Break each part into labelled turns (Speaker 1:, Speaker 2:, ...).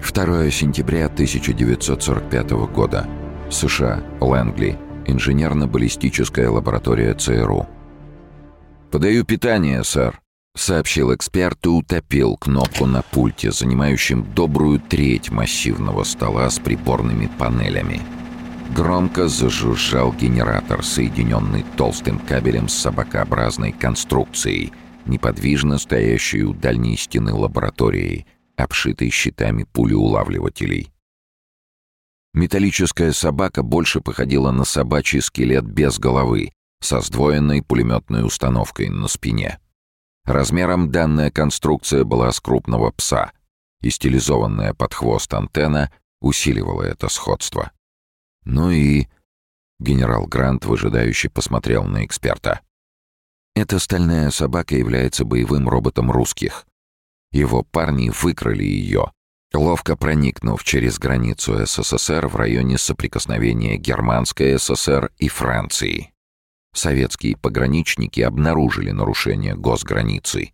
Speaker 1: 2 сентября 1945 года. США. Лэнгли. Инженерно-баллистическая лаборатория ЦРУ. «Подаю питание, сэр», — сообщил эксперт и утопил кнопку на пульте, занимающем добрую треть массивного стола с приборными панелями. Громко зажужжал генератор, соединенный толстым кабелем с собакообразной конструкцией, неподвижно стоящей у дальней стены лаборатории, обшитой щитами пулеулавливателей. Металлическая собака больше походила на собачий скелет без головы, со сдвоенной пулеметной установкой на спине. Размером данная конструкция была с крупного пса, и стилизованная под хвост антенна усиливала это сходство. Ну и... Генерал Грант выжидающе посмотрел на эксперта. Эта стальная собака является боевым роботом русских. Его парни выкрали ее, ловко проникнув через границу СССР в районе соприкосновения Германской ССР и Франции советские пограничники обнаружили нарушение госграницы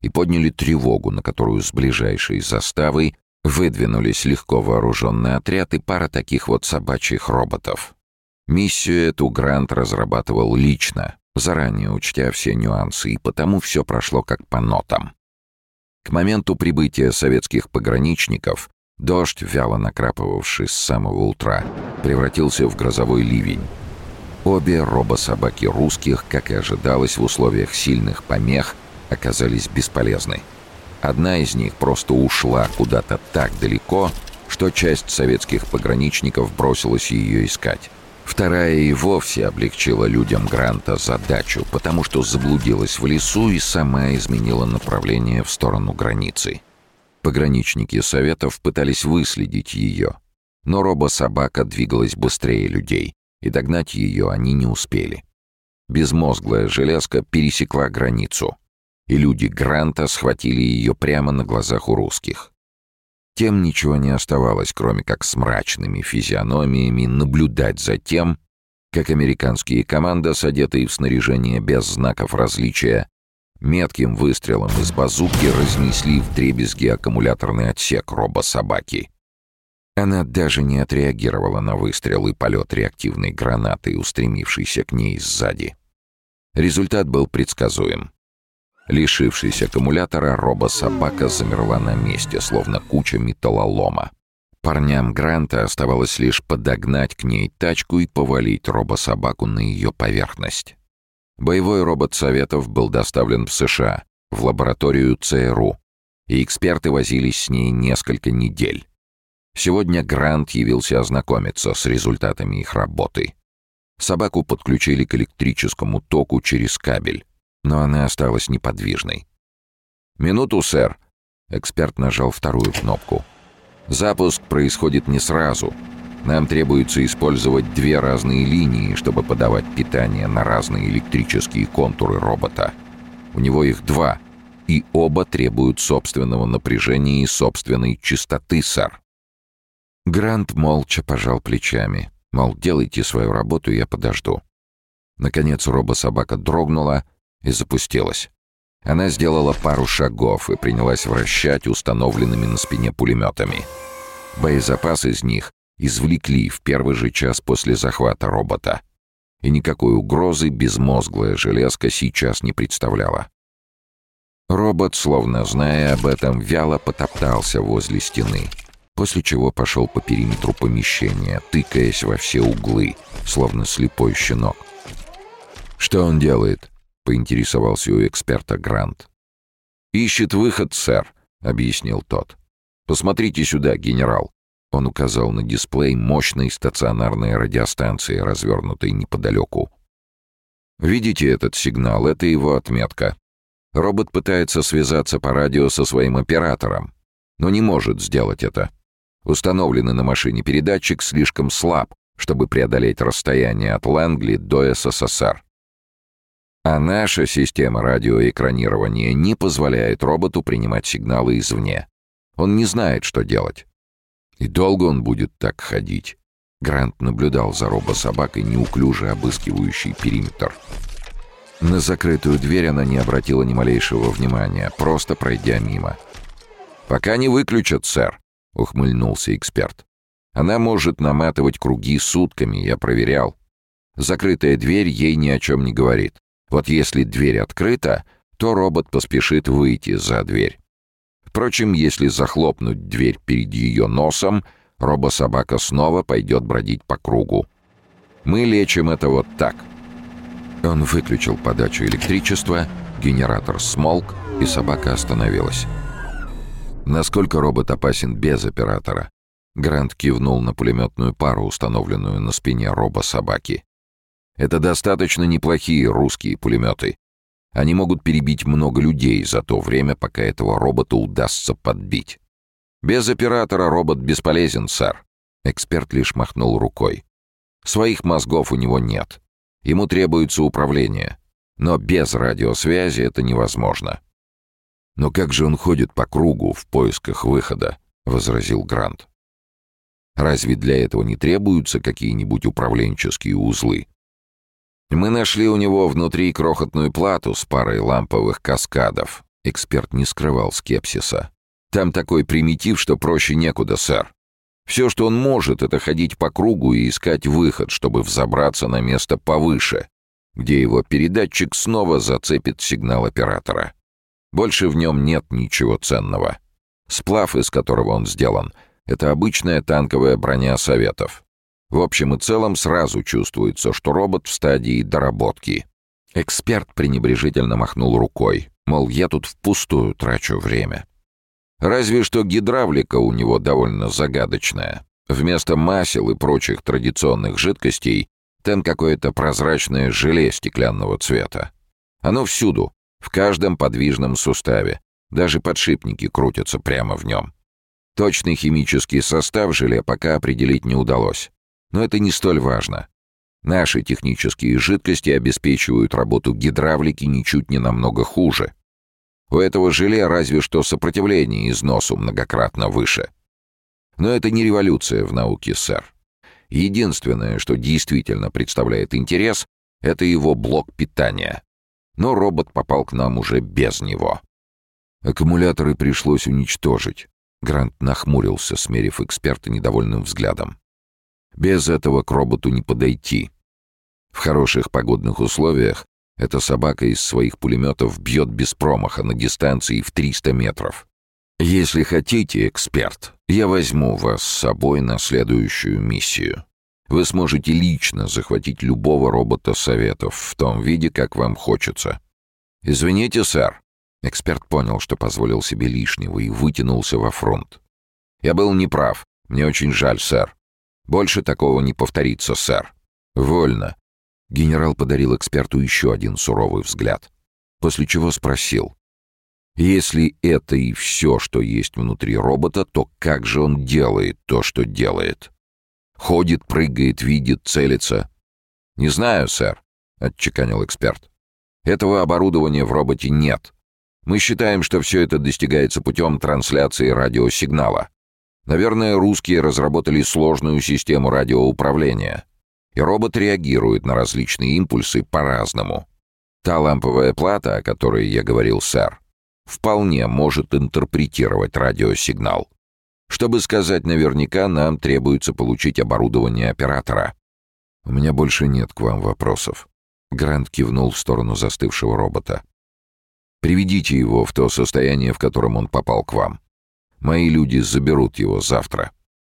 Speaker 1: и подняли тревогу, на которую с ближайшей заставой выдвинулись легко вооруженный отряд и пара таких вот собачьих роботов. Миссию эту Грант разрабатывал лично, заранее учтя все нюансы, и потому все прошло как по нотам. К моменту прибытия советских пограничников дождь, вяло накрапывавший с самого утра, превратился в грозовой ливень, Обе робособаки русских, как и ожидалось в условиях сильных помех, оказались бесполезны. Одна из них просто ушла куда-то так далеко, что часть советских пограничников бросилась ее искать. Вторая и вовсе облегчила людям Гранта задачу, потому что заблудилась в лесу и сама изменила направление в сторону границы. Пограничники Советов пытались выследить ее, но робособака двигалась быстрее людей, и догнать ее они не успели. Безмозглая железка пересекла границу, и люди Гранта схватили ее прямо на глазах у русских. Тем ничего не оставалось, кроме как с мрачными физиономиями наблюдать за тем, как американские командос, одетые в снаряжение без знаков различия, метким выстрелом из базуки разнесли в дребезги аккумуляторный отсек робособаки. Она даже не отреагировала на выстрел и полет реактивной гранаты, устремившейся к ней сзади. Результат был предсказуем. Лишившись аккумулятора, робособака замерла на месте, словно куча металлолома. Парням Гранта оставалось лишь подогнать к ней тачку и повалить робособаку на ее поверхность. Боевой робот Советов был доставлен в США, в лабораторию ЦРУ, и эксперты возились с ней несколько недель. Сегодня Грант явился ознакомиться с результатами их работы. Собаку подключили к электрическому току через кабель, но она осталась неподвижной. «Минуту, сэр!» Эксперт нажал вторую кнопку. «Запуск происходит не сразу. Нам требуется использовать две разные линии, чтобы подавать питание на разные электрические контуры робота. У него их два, и оба требуют собственного напряжения и собственной частоты, сэр. Грант молча пожал плечами. Мол, делайте свою работу, я подожду. Наконец робособака дрогнула и запустилась. Она сделала пару шагов и принялась вращать установленными на спине пулеметами. Боезапас из них извлекли в первый же час после захвата робота. И никакой угрозы безмозглая железка сейчас не представляла. Робот, словно зная об этом, вяло потоптался возле стены — после чего пошел по периметру помещения, тыкаясь во все углы, словно слепой щенок. «Что он делает?» — поинтересовался у эксперта Грант. «Ищет выход, сэр», — объяснил тот. «Посмотрите сюда, генерал». Он указал на дисплей мощной стационарной радиостанции, развернутой неподалеку. «Видите этот сигнал? Это его отметка. Робот пытается связаться по радио со своим оператором, но не может сделать это. Установленный на машине передатчик слишком слаб, чтобы преодолеть расстояние от Лэнгли до СССР. А наша система радиоэкранирования не позволяет роботу принимать сигналы извне. Он не знает, что делать. И долго он будет так ходить. Грант наблюдал за робособакой, неуклюже обыскивающей периметр. На закрытую дверь она не обратила ни малейшего внимания, просто пройдя мимо. «Пока не выключат, сэр», ухмыльнулся эксперт. «Она может наматывать круги сутками, я проверял. Закрытая дверь ей ни о чем не говорит. Вот если дверь открыта, то робот поспешит выйти за дверь. Впрочем, если захлопнуть дверь перед ее носом, робособака снова пойдет бродить по кругу. Мы лечим это вот так. Он выключил подачу электричества, генератор смолк, и собака остановилась. Насколько робот опасен без оператора? Грант кивнул на пулеметную пару, установленную на спине робособаки. Это достаточно неплохие русские пулеметы. Они могут перебить много людей за то время, пока этого робота удастся подбить. Без оператора робот бесполезен, сэр. Эксперт лишь махнул рукой. Своих мозгов у него нет. Ему требуется управление. Но без радиосвязи это невозможно. «Но как же он ходит по кругу в поисках выхода?» — возразил Грант. «Разве для этого не требуются какие-нибудь управленческие узлы?» Мы нашли у него внутри крохотную плату с парой ламповых каскадов. Эксперт не скрывал скепсиса. Там такой примитив, что проще некуда, сэр. Все, что он может, это ходить по кругу и искать выход, чтобы взобраться на место повыше, где его передатчик снова зацепит сигнал оператора. Больше в нем нет ничего ценного. Сплав, из которого он сделан, это обычная танковая броня Советов. В общем и целом сразу чувствуется, что робот в стадии доработки. Эксперт пренебрежительно махнул рукой, мол, я тут впустую трачу время. Разве что гидравлика у него довольно загадочная. Вместо масел и прочих традиционных жидкостей там какое-то прозрачное желе стеклянного цвета. Оно всюду, в каждом подвижном суставе. Даже подшипники крутятся прямо в нем. Точный химический состав желе пока определить не удалось. Но это не столь важно. Наши технические жидкости обеспечивают работу гидравлики ничуть не намного хуже. У этого желе разве что сопротивление износу многократно выше. Но это не революция в науке, сэр. Единственное, что действительно представляет интерес, это его блок питания. Но робот попал к нам уже без него. Аккумуляторы пришлось уничтожить. Грант нахмурился, смерив эксперта недовольным взглядом. Без этого к роботу не подойти. В хороших погодных условиях эта собака из своих пулеметов бьет без промаха на дистанции в 300 метров. Если хотите, эксперт, я возьму вас с собой на следующую миссию. Вы сможете лично захватить любого робота Советов в том виде, как вам хочется. Извините, сэр. Эксперт понял, что позволил себе лишнего и вытянулся во фронт. Я был неправ. Мне очень жаль, сэр. Больше такого не повторится, сэр. Вольно. Генерал подарил эксперту еще один суровый взгляд, после чего спросил. Если это и все, что есть внутри робота, то как же он делает то, что делает? Ходит, прыгает, видит, целится. «Не знаю, сэр», — отчеканил эксперт. «Этого оборудования в роботе нет. Мы считаем, что все это достигается путем трансляции радиосигнала. Наверное, русские разработали сложную систему радиоуправления. И робот реагирует на различные импульсы по-разному. Та ламповая плата, о которой я говорил, сэр, вполне может интерпретировать радиосигнал. Чтобы сказать наверняка, нам требуется получить оборудование оператора. У меня больше нет к вам вопросов. Грант кивнул в сторону застывшего робота. Приведите его в то состояние, в котором он попал к вам. Мои люди заберут его завтра».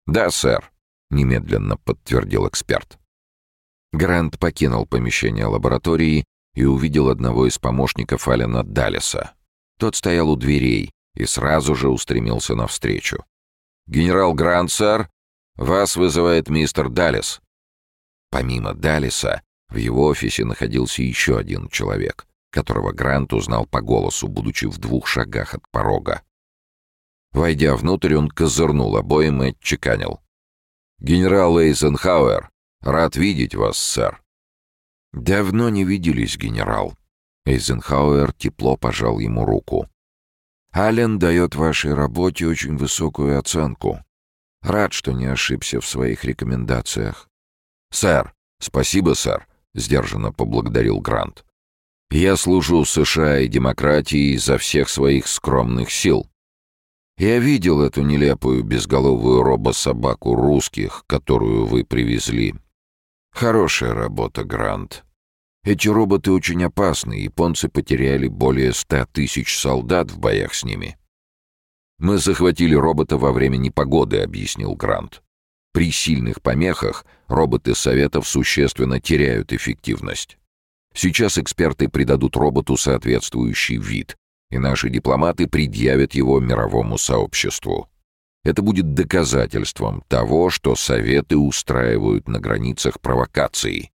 Speaker 1: «Да, сэр», — немедленно подтвердил эксперт. Грант покинул помещение лаборатории и увидел одного из помощников Алина Даллеса. Тот стоял у дверей и сразу же устремился навстречу. «Генерал Грант, сэр, вас вызывает мистер Даллес». Помимо Даллеса, в его офисе находился еще один человек, которого Грант узнал по голосу, будучи в двух шагах от порога. Войдя внутрь, он козырнул обоим и отчеканил. «Генерал Эйзенхауэр, рад видеть вас, сэр». «Давно не виделись, генерал». Эйзенхауэр тепло пожал ему руку. «Аллен дает вашей работе очень высокую оценку. Рад, что не ошибся в своих рекомендациях». «Сэр, спасибо, сэр», — сдержанно поблагодарил Грант. «Я служу США и демократии изо всех своих скромных сил. Я видел эту нелепую безголовую робособаку русских, которую вы привезли. Хорошая работа, Грант. Эти роботы очень опасны, японцы потеряли более ста тысяч солдат в боях с ними. «Мы захватили робота во время непогоды», — объяснил Грант. «При сильных помехах роботы Советов существенно теряют эффективность. Сейчас эксперты придадут роботу соответствующий вид, и наши дипломаты предъявят его мировому сообществу. Это будет доказательством того, что Советы устраивают на границах провокации,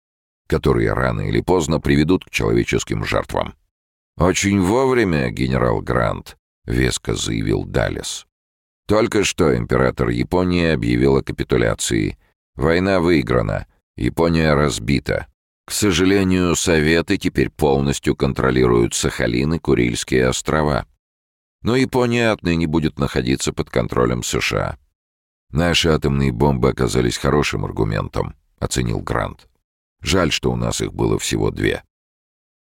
Speaker 1: которые рано или поздно приведут к человеческим жертвам. «Очень вовремя, генерал Грант», — веско заявил Далес. «Только что император Японии объявил о капитуляции. Война выиграна, Япония разбита. К сожалению, Советы теперь полностью контролируют Сахалин и Курильские острова. Но Япония отныне будет находиться под контролем США. Наши атомные бомбы оказались хорошим аргументом, оценил Грант. Жаль, что у нас их было всего две.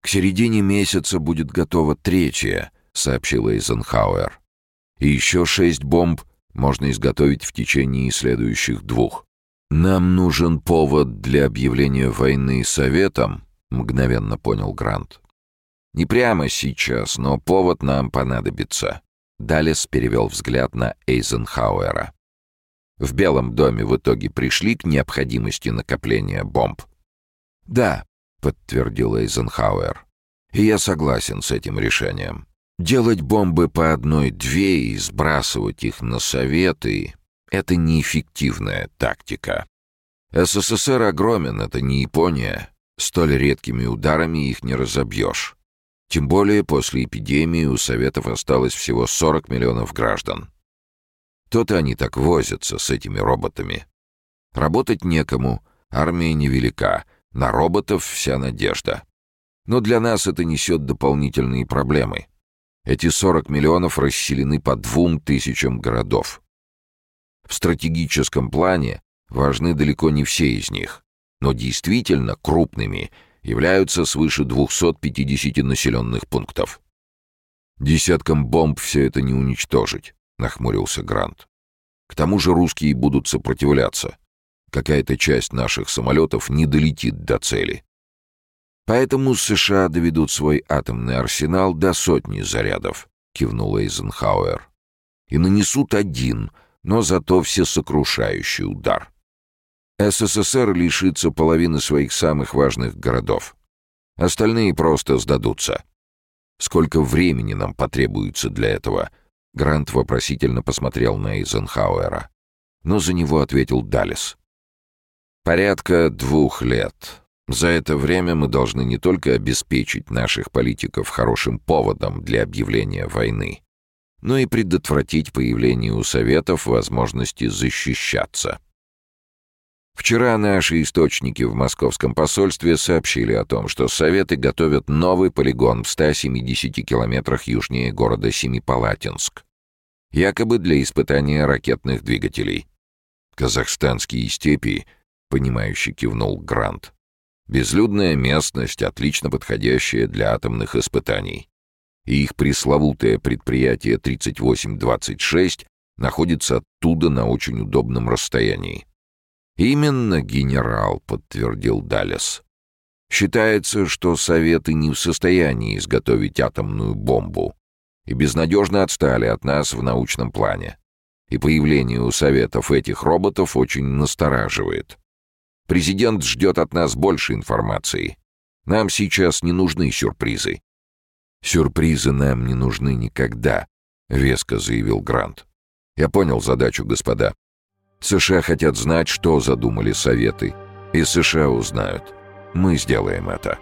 Speaker 1: К середине месяца будет готова третья, сообщила Эйзенхауэр. И еще шесть бомб можно изготовить в течение следующих двух. «Нам нужен повод для объявления войны Советам», — мгновенно понял Грант. «Не прямо сейчас, но повод нам понадобится». Далес перевел взгляд на Эйзенхауэра. «В Белом доме в итоге пришли к необходимости накопления бомб?» «Да», — подтвердил Эйзенхауэр. «И я согласен с этим решением. Делать бомбы по одной-две и сбрасывать их на Советы это неэффективная тактика. СССР огромен, это не Япония. Столь редкими ударами их не разобьешь. Тем более после эпидемии у Советов осталось всего 40 миллионов граждан. То-то они так возятся с этими роботами. Работать некому, армия невелика, на роботов вся надежда. Но для нас это несет дополнительные проблемы. Эти 40 миллионов расселены по двум тысячам городов. В стратегическом плане важны далеко не все из них, но действительно крупными являются свыше 250 населенных пунктов. «Десяткам бомб все это не уничтожить», — нахмурился Грант. «К тому же русские будут сопротивляться. Какая-то часть наших самолетов не долетит до цели. Поэтому США доведут свой атомный арсенал до сотни зарядов», — кивнул Эйзенхауэр. «И нанесут один — но зато всесокрушающий удар. СССР лишится половины своих самых важных городов. Остальные просто сдадутся. Сколько времени нам потребуется для этого? Грант вопросительно посмотрел на Эйзенхауэра. Но за него ответил Далес. Порядка двух лет. За это время мы должны не только обеспечить наших политиков хорошим поводом для объявления войны, но и предотвратить появление у Советов возможности защищаться. Вчера наши источники в московском посольстве сообщили о том, что Советы готовят новый полигон в 170 километрах южнее города Семипалатинск, якобы для испытания ракетных двигателей. «Казахстанские степи», — понимающе кивнул Грант. «Безлюдная местность, отлично подходящая для атомных испытаний и их пресловутое предприятие 3826 находится оттуда на очень удобном расстоянии. «Именно, генерал», — подтвердил Далес. «Считается, что Советы не в состоянии изготовить атомную бомбу и безнадежно отстали от нас в научном плане. И появление у Советов этих роботов очень настораживает. Президент ждет от нас больше информации. Нам сейчас не нужны сюрпризы. «Сюрпризы нам не нужны никогда», — веско заявил Грант. «Я понял задачу, господа. США хотят знать, что задумали Советы, и США узнают. Мы сделаем это».